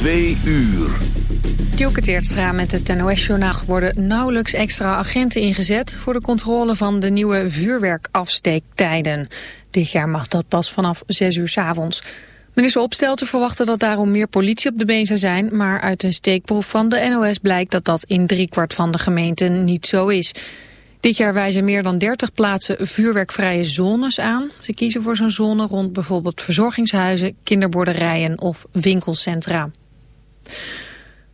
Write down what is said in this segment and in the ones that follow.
Twee uur. Dielke Teertstra met het NOS-journaal worden nauwelijks extra agenten ingezet... voor de controle van de nieuwe vuurwerkafsteektijden. Dit jaar mag dat pas vanaf 6 uur s avonds. Minister Opstelten verwachtte dat daarom meer politie op de been zou zijn... maar uit een steekproef van de NOS blijkt dat dat in driekwart van de gemeenten niet zo is... Dit jaar wijzen meer dan 30 plaatsen vuurwerkvrije zones aan. Ze kiezen voor zo'n zone rond bijvoorbeeld verzorgingshuizen, kinderboerderijen of winkelcentra.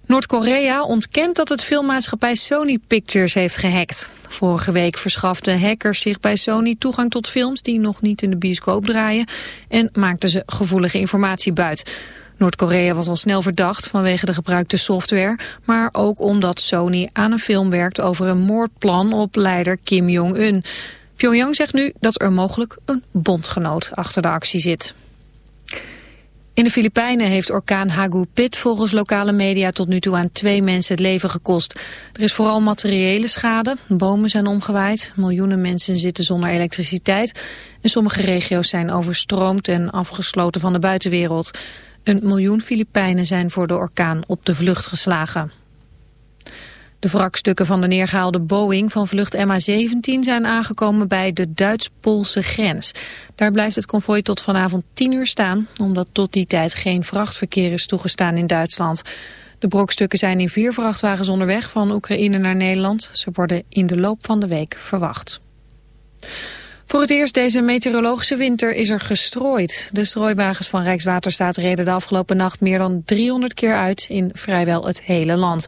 Noord-Korea ontkent dat het filmmaatschappij Sony Pictures heeft gehackt. Vorige week verschaften hackers zich bij Sony toegang tot films die nog niet in de bioscoop draaien en maakten ze gevoelige informatie buit. Noord-Korea was al snel verdacht vanwege de gebruikte software, maar ook omdat Sony aan een film werkt over een moordplan op leider Kim Jong-un. Pyongyang zegt nu dat er mogelijk een bondgenoot achter de actie zit. In de Filipijnen heeft orkaan Hagupit volgens lokale media tot nu toe aan twee mensen het leven gekost. Er is vooral materiële schade, bomen zijn omgewaaid, miljoenen mensen zitten zonder elektriciteit en sommige regio's zijn overstroomd en afgesloten van de buitenwereld. Een miljoen Filipijnen zijn voor de orkaan op de vlucht geslagen. De wrakstukken van de neergehaalde Boeing van vlucht MH17 zijn aangekomen bij de Duits-Poolse grens. Daar blijft het konvooi tot vanavond 10 uur staan, omdat tot die tijd geen vrachtverkeer is toegestaan in Duitsland. De brokstukken zijn in vier vrachtwagens onderweg van Oekraïne naar Nederland. Ze worden in de loop van de week verwacht. Voor het eerst deze meteorologische winter is er gestrooid. De strooiwagens van Rijkswaterstaat reden de afgelopen nacht meer dan 300 keer uit in vrijwel het hele land.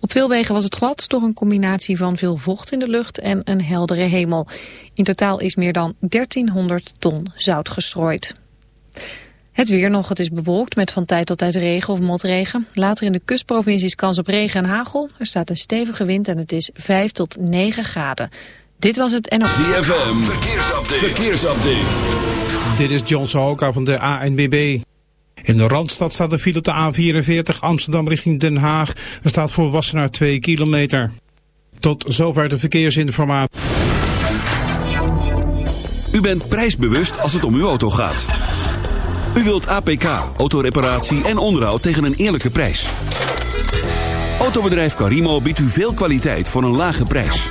Op veel wegen was het glad door een combinatie van veel vocht in de lucht en een heldere hemel. In totaal is meer dan 1300 ton zout gestrooid. Het weer nog, het is bewolkt met van tijd tot tijd regen of motregen. Later in de kustprovincies kans op regen en hagel. Er staat een stevige wind en het is 5 tot 9 graden. Dit was het NOS. ZFM, verkeersupdate. verkeersupdate. Dit is John Sahoka van de ANBB. In de Randstad staat de file op de A44 Amsterdam richting Den Haag. Er staat voor Wassenaar 2 kilometer. Tot zover de verkeersinformatie. U bent prijsbewust als het om uw auto gaat. U wilt APK, autoreparatie en onderhoud tegen een eerlijke prijs. Autobedrijf Carimo biedt u veel kwaliteit voor een lage prijs.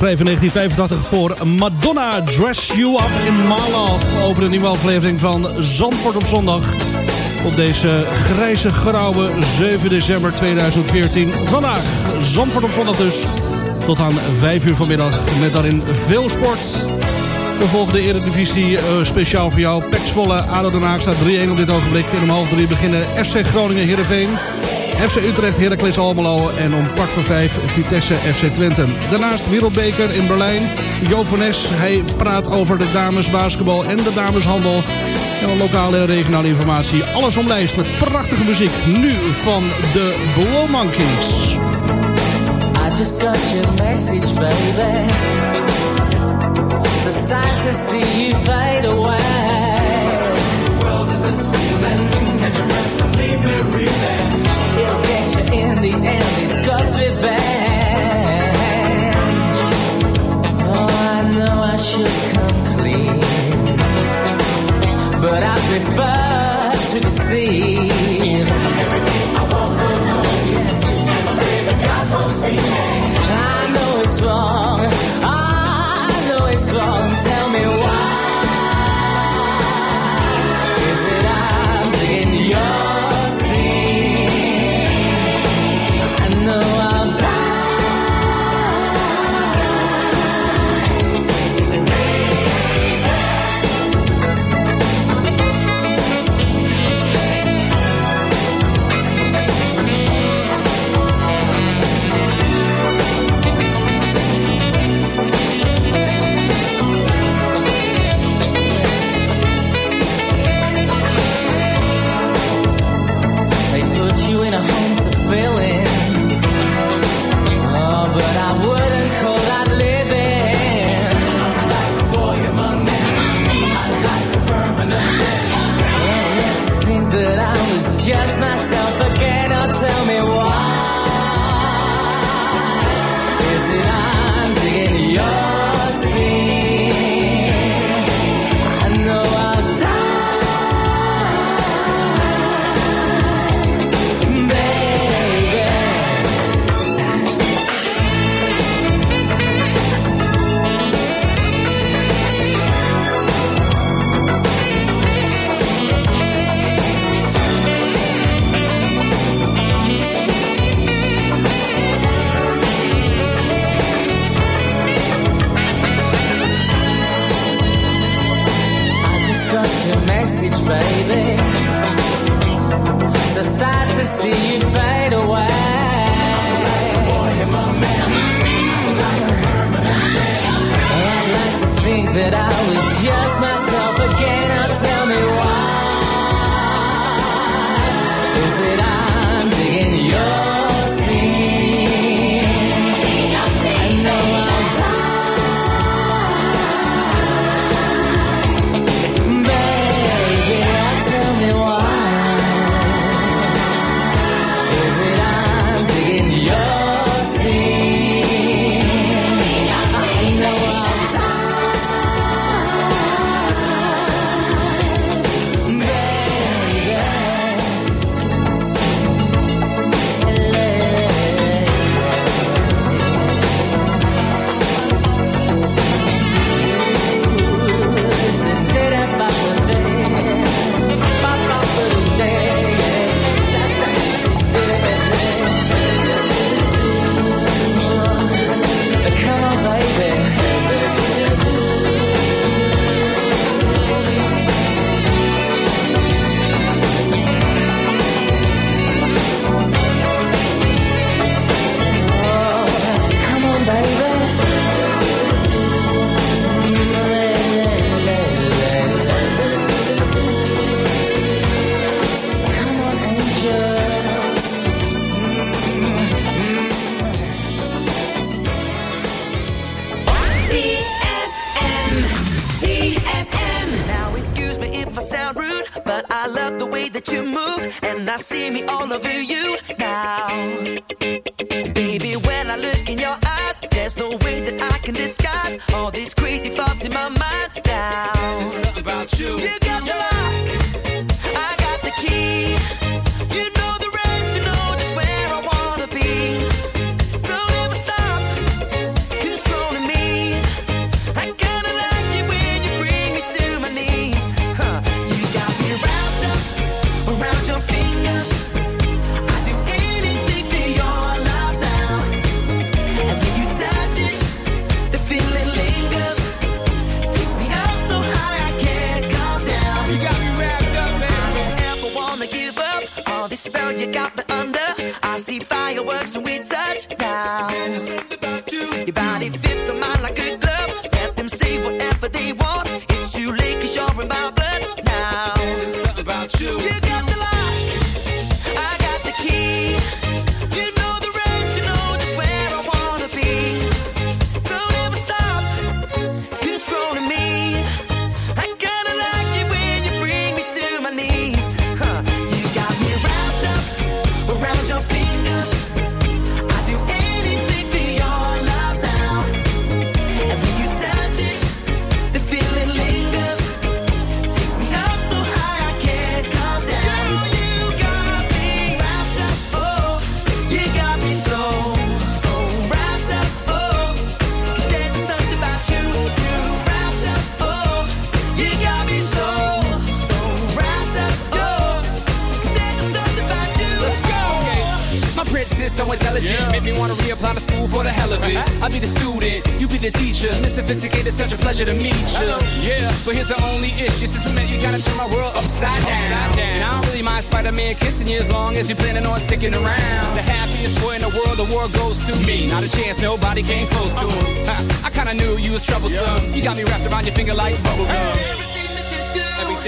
Geschreven in 1985 voor Madonna Dress You Up in My Love. Open een nieuwe aflevering van Zandvoort op zondag. Op deze grijze, grauwe 7 december 2014. Vandaag Zandvoort op zondag dus. Tot aan 5 uur vanmiddag met daarin veel sport. We volgen de Eredivisie uh, speciaal voor jou. Pek Zwolle, ADO Den staat 3-1 op dit ogenblik. En om half 3 beginnen FC Groningen, Heerenveen. FC Utrecht, Heracles Almelo en om kwart voor vijf Vitesse FC Twente. Daarnaast Wereldbeker in Berlijn. Jo van Nes, hij praat over de damesbasketbal en de dameshandel. En lokale en regionale informatie. Alles omlijst met prachtige muziek. Nu van de Blow Monkeys. I just got your message, baby. It's a sight to see you fade away. Well, this is feeling. Catch your breath and leave me. In the end. It's God's revenge. Oh, I know I should come clean, but I prefer to deceive.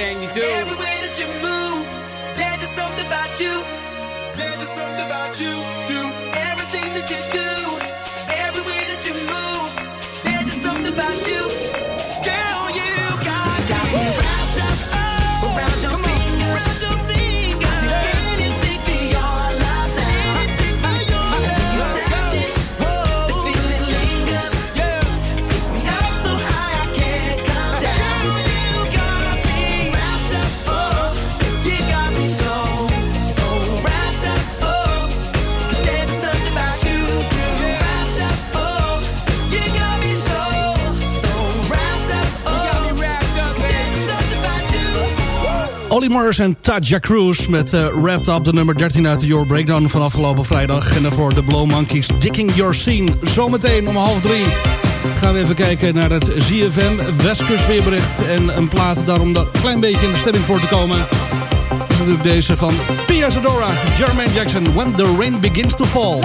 everything you do. Everywhere that you move, there's just something about you. There's just something about you. Do. Morris en Taja Cruz met uh, Wrapped Up, de nummer 13 uit de Your Breakdown van afgelopen vrijdag. En daarvoor de Blow Monkeys, Dicking Your Scene. Zometeen om half drie gaan we even kijken naar het ZFM Westkustweerbericht. En een plaat daarom daar een klein beetje in de stemming voor te komen. Dat is natuurlijk deze van Pia Zadora, Jermaine Jackson, When the Rain Begins to Fall.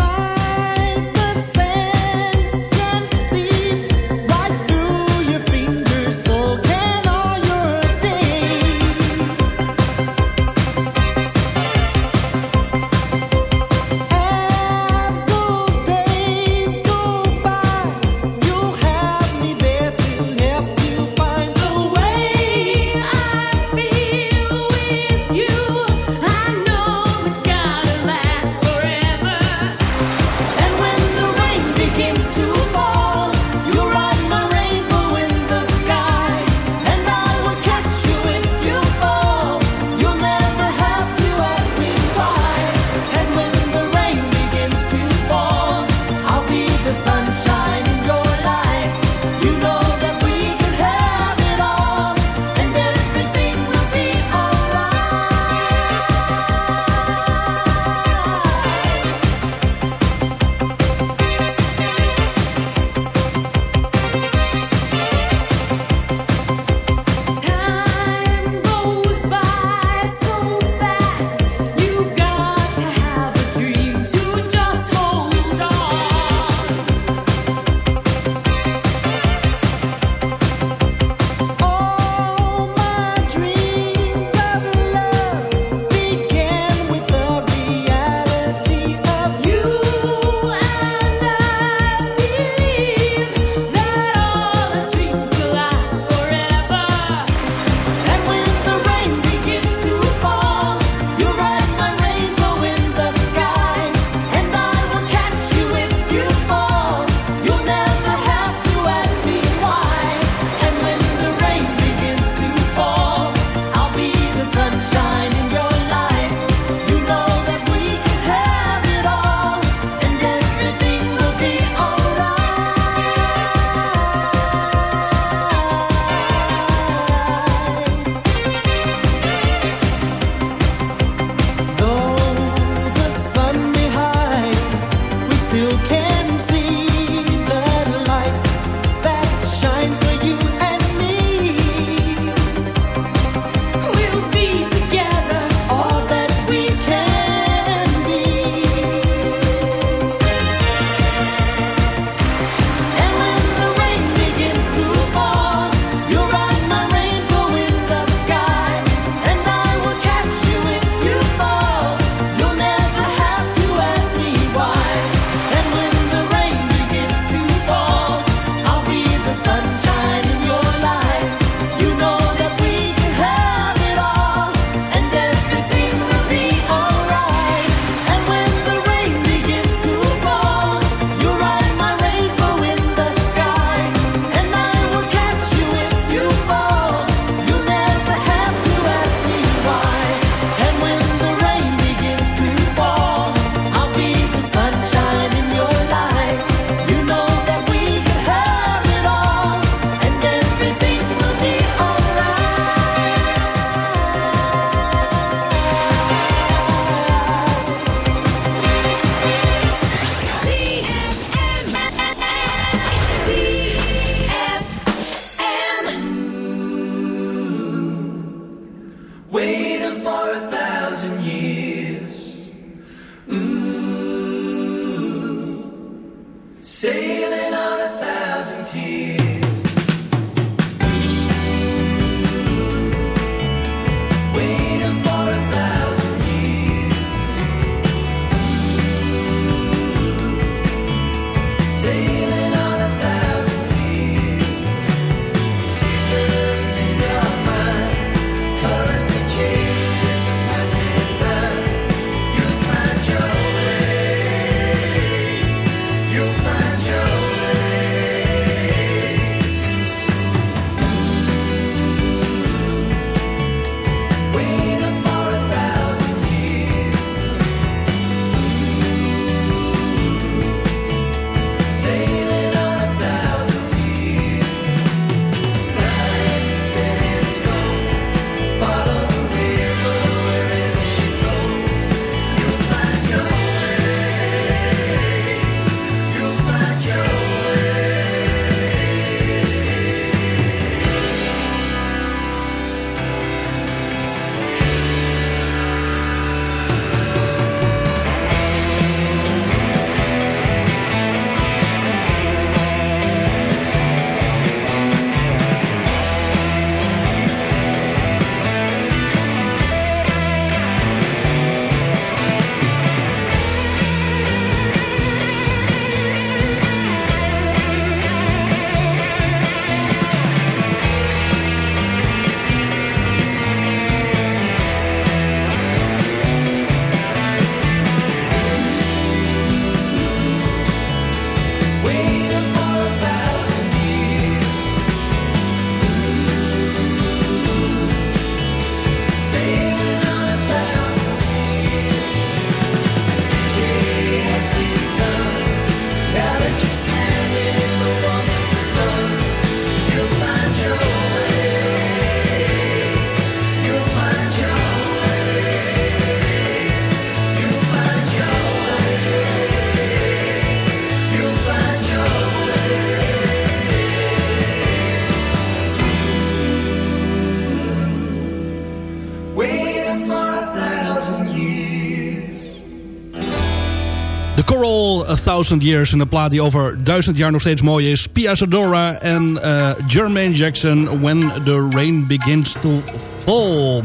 Thousand Years. Een plaat die over duizend jaar nog steeds mooi is. Pia Zadora en eh, Jermaine Jackson. When the Rain Begins to Fall.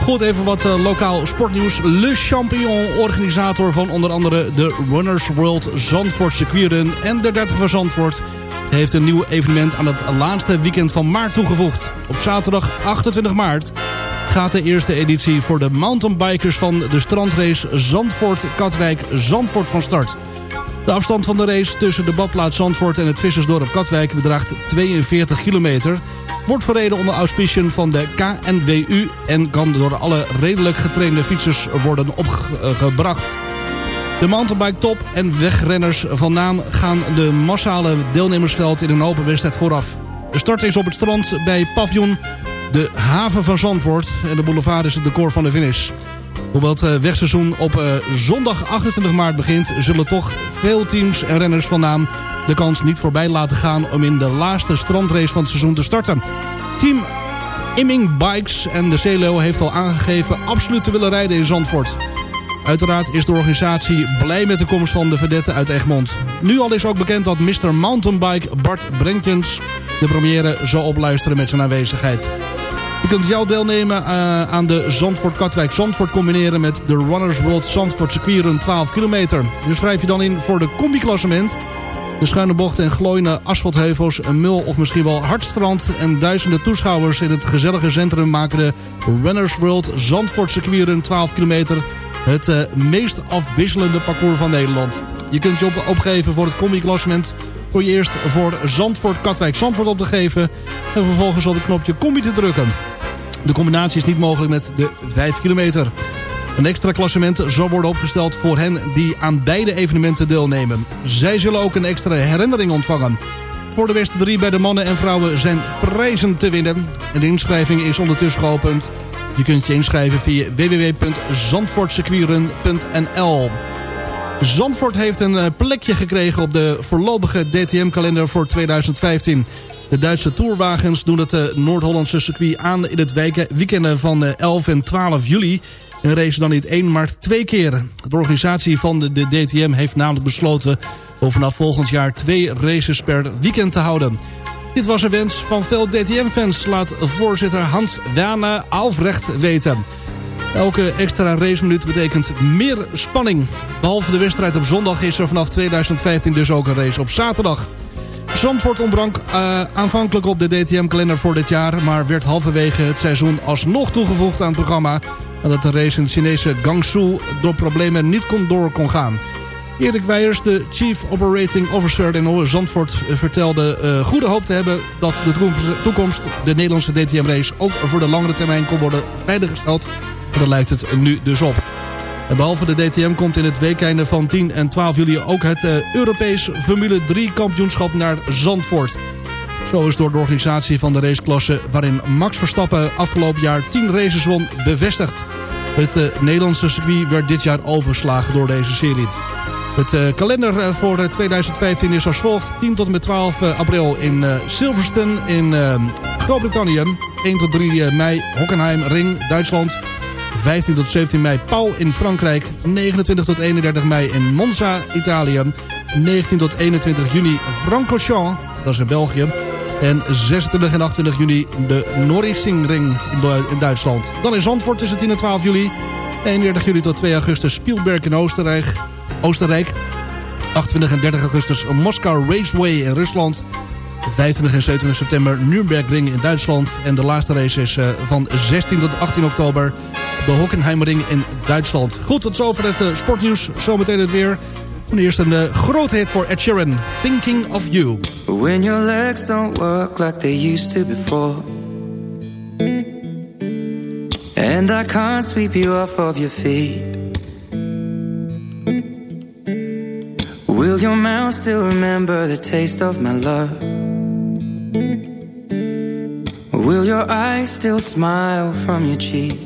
Goed, even wat eh, lokaal sportnieuws. Le Champion, organisator van onder andere de Runners World Zandvoort circuitrun en de 30 van Zandvoort, heeft een nieuw evenement aan het laatste weekend van maart toegevoegd. Op zaterdag 28 maart gaat de eerste editie voor de mountainbikers van de strandrace Zandvoort-Katwijk-Zandvoort van start. De afstand van de race tussen de badplaats Zandvoort en het vissersdorp Katwijk bedraagt 42 kilometer. Wordt verreden onder auspiciën van de KNWU en kan door alle redelijk getrainde fietsers worden opgebracht. De mountainbike top en wegrenners vandaan gaan de massale deelnemersveld in een open wedstrijd vooraf. De start is op het strand bij Pavillon, de haven van Zandvoort. En de boulevard is het decor van de finish. Hoewel het eh, wegseizoen op eh, zondag 28 maart begint... zullen toch veel teams en renners vandaan de kans niet voorbij laten gaan... om in de laatste strandrace van het seizoen te starten. Team Imming Bikes en de Celo heeft al aangegeven... absoluut te willen rijden in Zandvoort. Uiteraard is de organisatie blij met de komst van de vedette uit Egmond. Nu al is ook bekend dat Mr. Mountainbike Bart Brenkens... de première zal opluisteren met zijn aanwezigheid. Je kunt jouw deelnemen uh, aan de Zandvoort-Katwijk-Zandvoort combineren met de Runners World Zandvoort circuitrun 12 kilometer. Je schrijf je dan in voor de combi-klassement. De schuine bochten en glooiende asfaltheuvels, een mul of misschien wel hardstrand... en duizenden toeschouwers in het gezellige centrum maken de Runners World Zandvoort circuitrun 12 kilometer... het uh, meest afwisselende parcours van Nederland. Je kunt je op opgeven voor het combi-klassement voor je eerst voor Zandvoort, Katwijk, Zandvoort op te geven. En vervolgens op het knopje combi te drukken. De combinatie is niet mogelijk met de 5 kilometer. Een extra klassement zal worden opgesteld voor hen die aan beide evenementen deelnemen. Zij zullen ook een extra herinnering ontvangen. Voor de beste drie bij de mannen en vrouwen zijn prijzen te winnen. En de inschrijving is ondertussen geopend. Je kunt je inschrijven via www.zandvoortsequieren.nl Zandvoort heeft een plekje gekregen op de voorlopige DTM-kalender voor 2015. De Duitse tourwagens doen het eh, Noord-Hollandse circuit aan... in het weekenden van eh, 11 en 12 juli. En racen dan niet één, maar twee keer. De organisatie van de, DTM heeft namelijk besloten... om vanaf volgend jaar twee races per weekend te houden. Dit was een wens van veel DTM-fans, laat voorzitter Hans Werner Alvrecht weten. Elke extra raceminuut betekent meer spanning. Behalve de wedstrijd op zondag is er vanaf 2015 dus ook een race op zaterdag. Zandvoort ontbrank uh, aanvankelijk op de DTM-kalender voor dit jaar... maar werd halverwege het seizoen alsnog toegevoegd aan het programma... nadat de race in Chinese Guangzhou door problemen niet kon door kon gaan. Erik Weijers, de Chief Operating Officer in Zandvoort... vertelde uh, goede hoop te hebben dat de toekomst... de Nederlandse DTM-race ook voor de langere termijn kon worden veiliggesteld... Daar lijkt het nu dus op. En behalve de DTM komt in het weekende van 10 en 12 juli ook het uh, Europees Formule 3 kampioenschap naar Zandvoort. Zo is door de organisatie van de raceklasse waarin Max Verstappen afgelopen jaar 10 races won bevestigd. Het uh, Nederlandse circuit werd dit jaar overgeslagen door deze serie. Het uh, kalender voor 2015 is als volgt. 10 tot en met 12 april in Silverstone in Groot-Brittannië. 1 tot 3 mei Hockenheim Ring, Duitsland. 15 tot 17 mei Pau in Frankrijk. 29 tot 31 mei in Monza, Italië. 19 tot 21 juni Francorchamps, dat is in België. En 26 en 28 juni de Norrisingring in Duitsland. Dan in Zandvoort tussen 10 en 12 juli. 31 juli tot 2 augustus Spielberg in Oostenrijk. Oostenrijk. 28 en 30 augustus Moskou Raceway in Rusland. 25 en 27 september Nürburgring in Duitsland. En de laatste race is uh, van 16 tot 18 oktober de Hockenheimring in Duitsland. Goed, tot zover het uh, sportnieuws. Zometeen het weer. Eerst een uh, groot hit voor Ed Sheeran. Thinking of You. When your legs don't work like they used to before. And I can't sweep you off of your feet. Will your mouth still remember the taste of my love? Will your eyes still smile from your cheeks?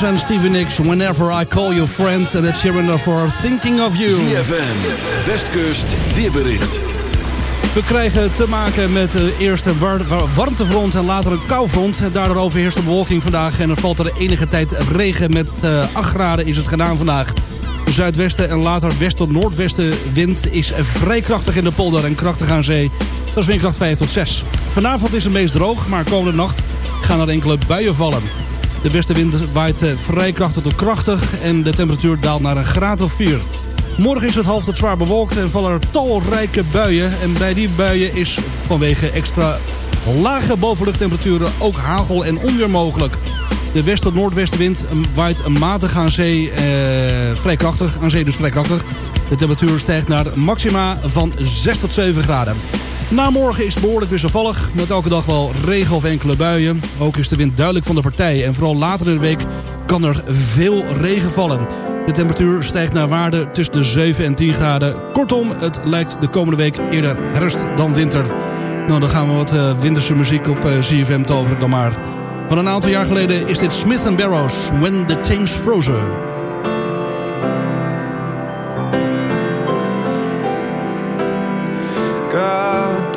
Loggins en Stevie Nicks, Whenever I Call You Friend. En that's here for Thinking of You. ZFM, Westkust, weerbericht. We krijgen te maken met uh, eerst een war warmtefront en later een koufront. Daardoor overheerst de bewolking vandaag en er valt er enige tijd regen. Met uh, 8 graden is het gedaan vandaag. De zuidwesten en later west tot noordwesten wind is vrij krachtig in de polder en krachtig aan zee. Dat is windkracht 5 tot 6. Vanavond is het meest droog, maar komende nacht gaan er enkele buien vallen. De westenwind waait uh, vrij krachtig tot krachtig en de temperatuur daalt naar een graad of 4. Morgen is het half tot zwaar bewolkt en vallen er talrijke buien. En bij die buien is vanwege extra lage bovenluchttemperaturen ook hagel en onweer mogelijk. De west- tot noordwestenwind waait matig aan zee, eh, vrij krachtig. Aan zee dus vrij krachtig. De temperatuur stijgt naar maxima van 6 tot 7 graden. Na morgen is het behoorlijk wisselvallig, met elke dag wel regen of enkele buien. Ook is de wind duidelijk van de partij en vooral later in de week kan er veel regen vallen. De temperatuur stijgt naar waarde tussen de 7 en 10 graden. Kortom, het lijkt de komende week eerder herfst dan winter. Nou, dan gaan we wat eh, winterse muziek op eh, uh, CFM toveren dan maar. Van een aantal jaar geleden is dit Smith Barrows, When the Thames Frozen.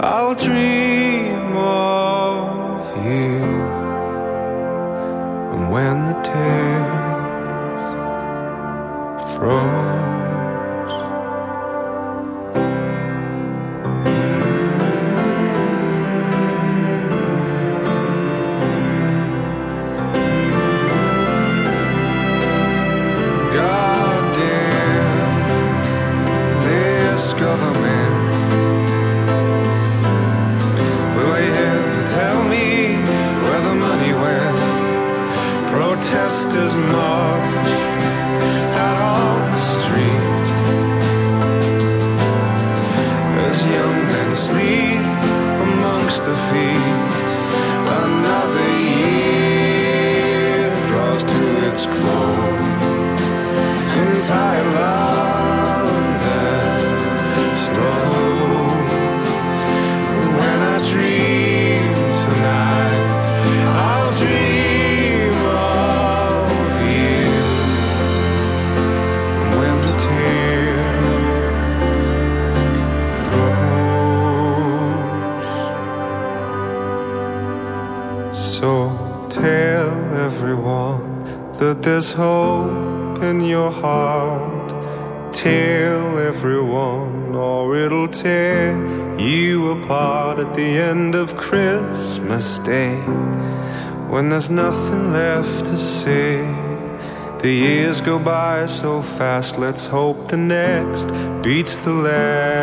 I'll dream of you. And when the tears froze when there's nothing left to see. The years go by so fast, let's hope the next beats the last.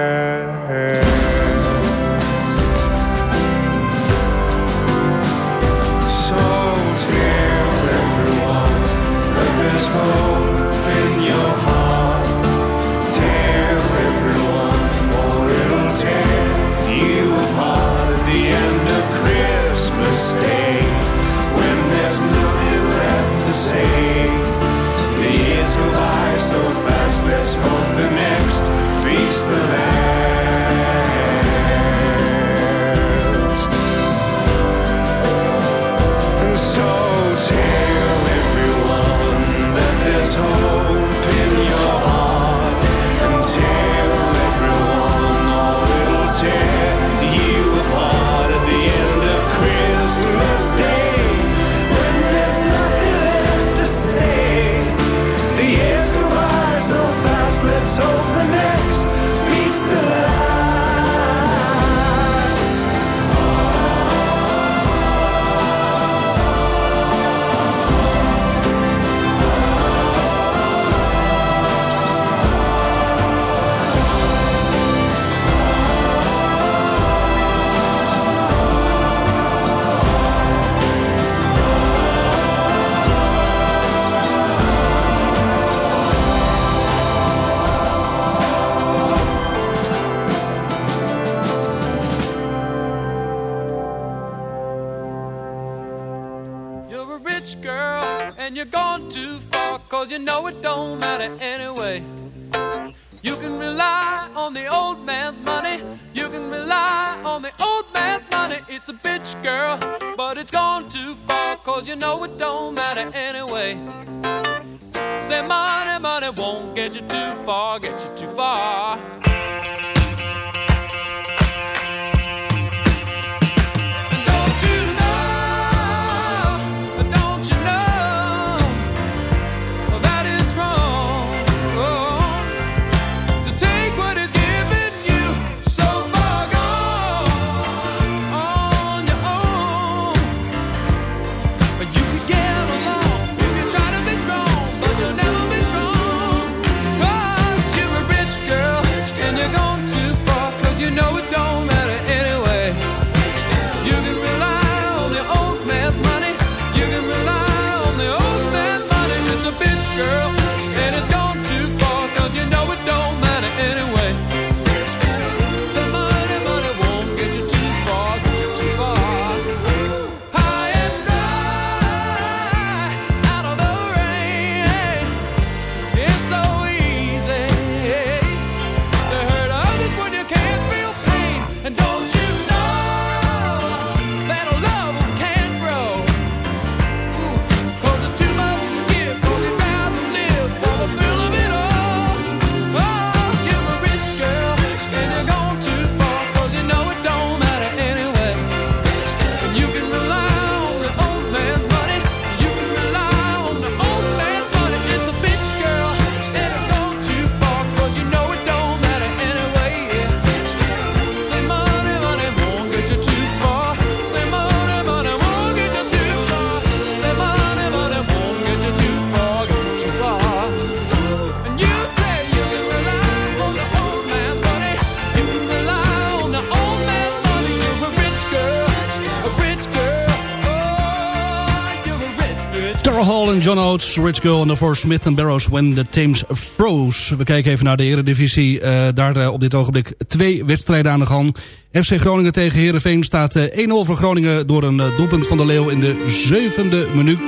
John Oates, Rich Girl en Smith Barrows When the Thames Froze. We kijken even naar de Eredivisie. Eh daar eh, op dit ogenblik twee wedstrijden aan de gang. FC Groningen tegen Heerenveen staat eh, 1-0 voor Groningen... door een eh, doelpunt van de Leeuw in de zevende minuut.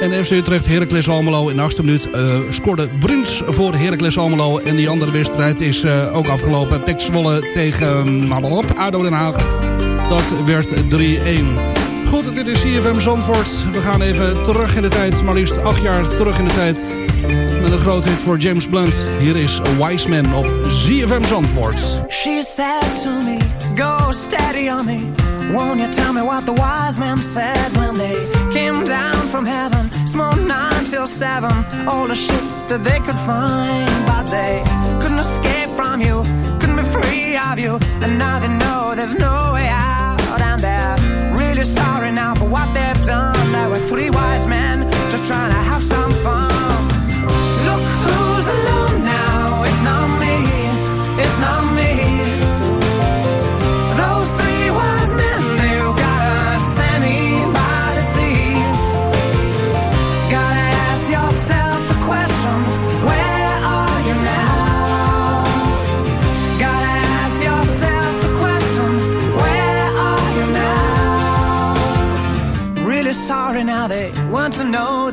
En FC Utrecht Heracles Almelo in de achtste minuut eh, scoorde Bruns voor Heracles Almelo. En die andere wedstrijd is eh, ook afgelopen. Pek Zwolle tegen uh, ADO Den Haag. Dat werd 3-1. Goed, dit is CFM Zandvoort. We gaan even terug in de tijd, maar liefst acht jaar terug in de tijd. Met een groot hit voor James Blunt. Hier is A Wise Man op CFM Zandvoort. She said to me, go steady on me. Won't you tell me what the wise men said when they came down from heaven? Smoked nine till seven, all the shit that they could find. But they couldn't escape from you, couldn't be free of you. And now they know there's no way out. And they're sorry now for what they've done. There were three wise men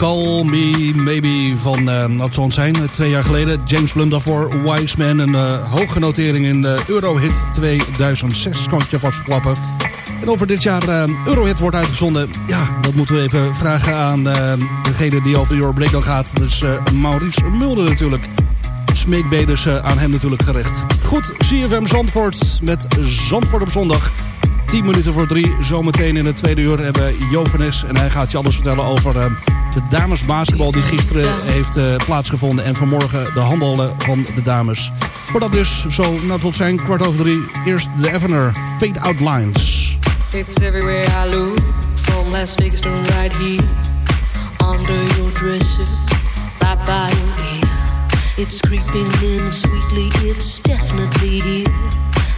Call Me Maybe van, wat zal het zijn, twee jaar geleden. James Blunt daarvoor, Wise Man, een eh, hoge notering in de Eurohit 2006, kan je vast verklappen. En over dit jaar eh, Eurohit wordt uitgezonden, ja, dat moeten we even vragen aan eh, degene die over de Euro Breakdown gaat. Dat is eh, Maurice Mulder natuurlijk. Smeekbeders aan hem natuurlijk gericht. Goed, CFM Zandvoort met Zandvoort op zondag. 10 minuten voor drie. Zometeen in het tweede uur hebben we. En hij gaat je alles vertellen over de damesbasketbal die gisteren heeft eh, plaatsgevonden. En vanmorgen de handballen van de dames. Maar dat dus zo, nou tot zijn kwart over drie. Eerst de Evener, Fade Out Lines. It's everywhere I look, from Las Vegas to right here. Under your dresser, right by your ear. It's creeping in sweetly, it's definitely here.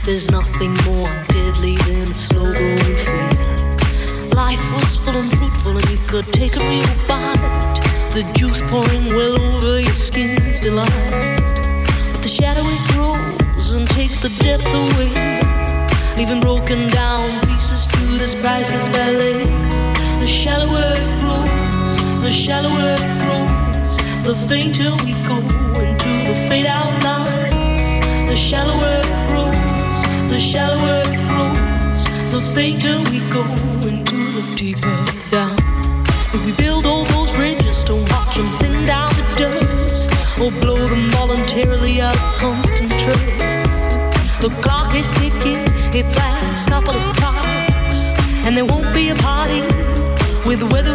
There's nothing more deadly than a slow growing fear. Life was full and fruitful, and you could take a real bite. The juice pouring well over your skin's delight. But the shadow it grows and takes the depth away leaving broken down pieces to this priceless ballet. The shallower it grows, the shallower it grows, the fainter we go into the fade out line. The shallower it grows, the shallower it grows, the fainter we go the deeper down. If we build all those bridges, don't watch them thin down to dust, or blow them voluntarily out of constant trust. The clock is ticking, it's last couple of clocks, and there won't be a party with the weather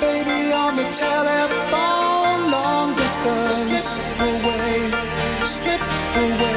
baby on the telephone, long distance. Slip away, slip away.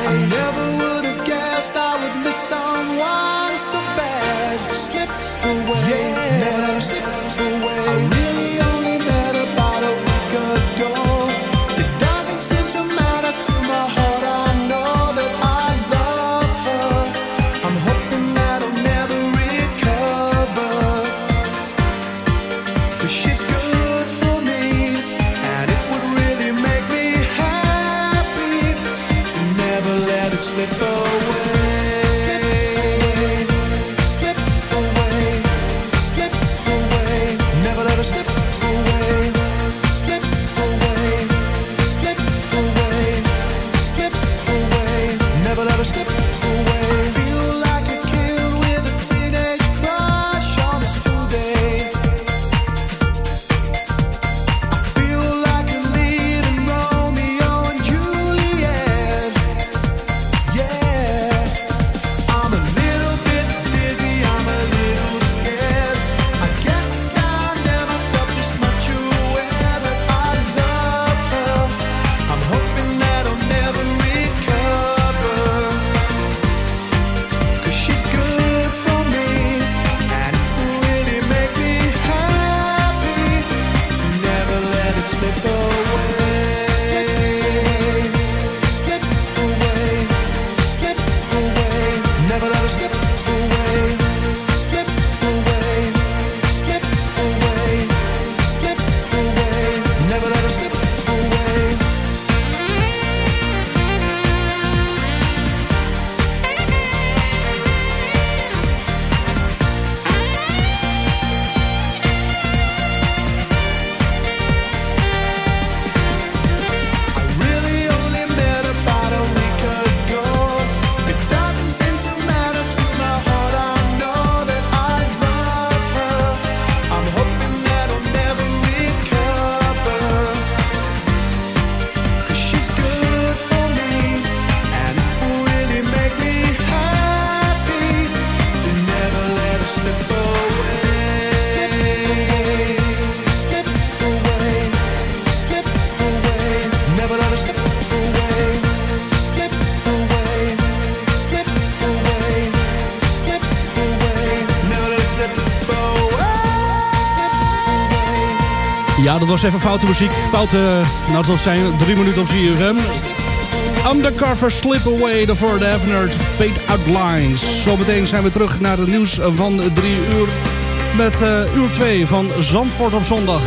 dat was even foute muziek. Foute, nou zal zijn, drie minuten op CFM. Undercover Slip Away, the Ford Avenard, Fade Outlines. Zometeen zijn we terug naar het nieuws van drie uur. Met uh, uur 2 van Zandvoort op zondag.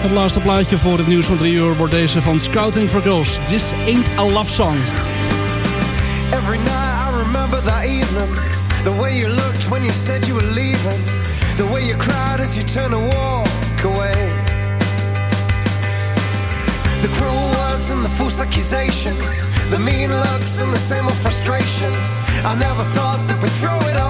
Het laatste plaatje voor het nieuws van drie uur wordt deze van Scouting for Girls. This ain't a love song. Every night I remember that evening. The way you looked when you said you were leaving. The way you cried as you turned to walk away. The cruel words and the false accusations The mean looks and the same old frustrations. I never thought that we'd throw it all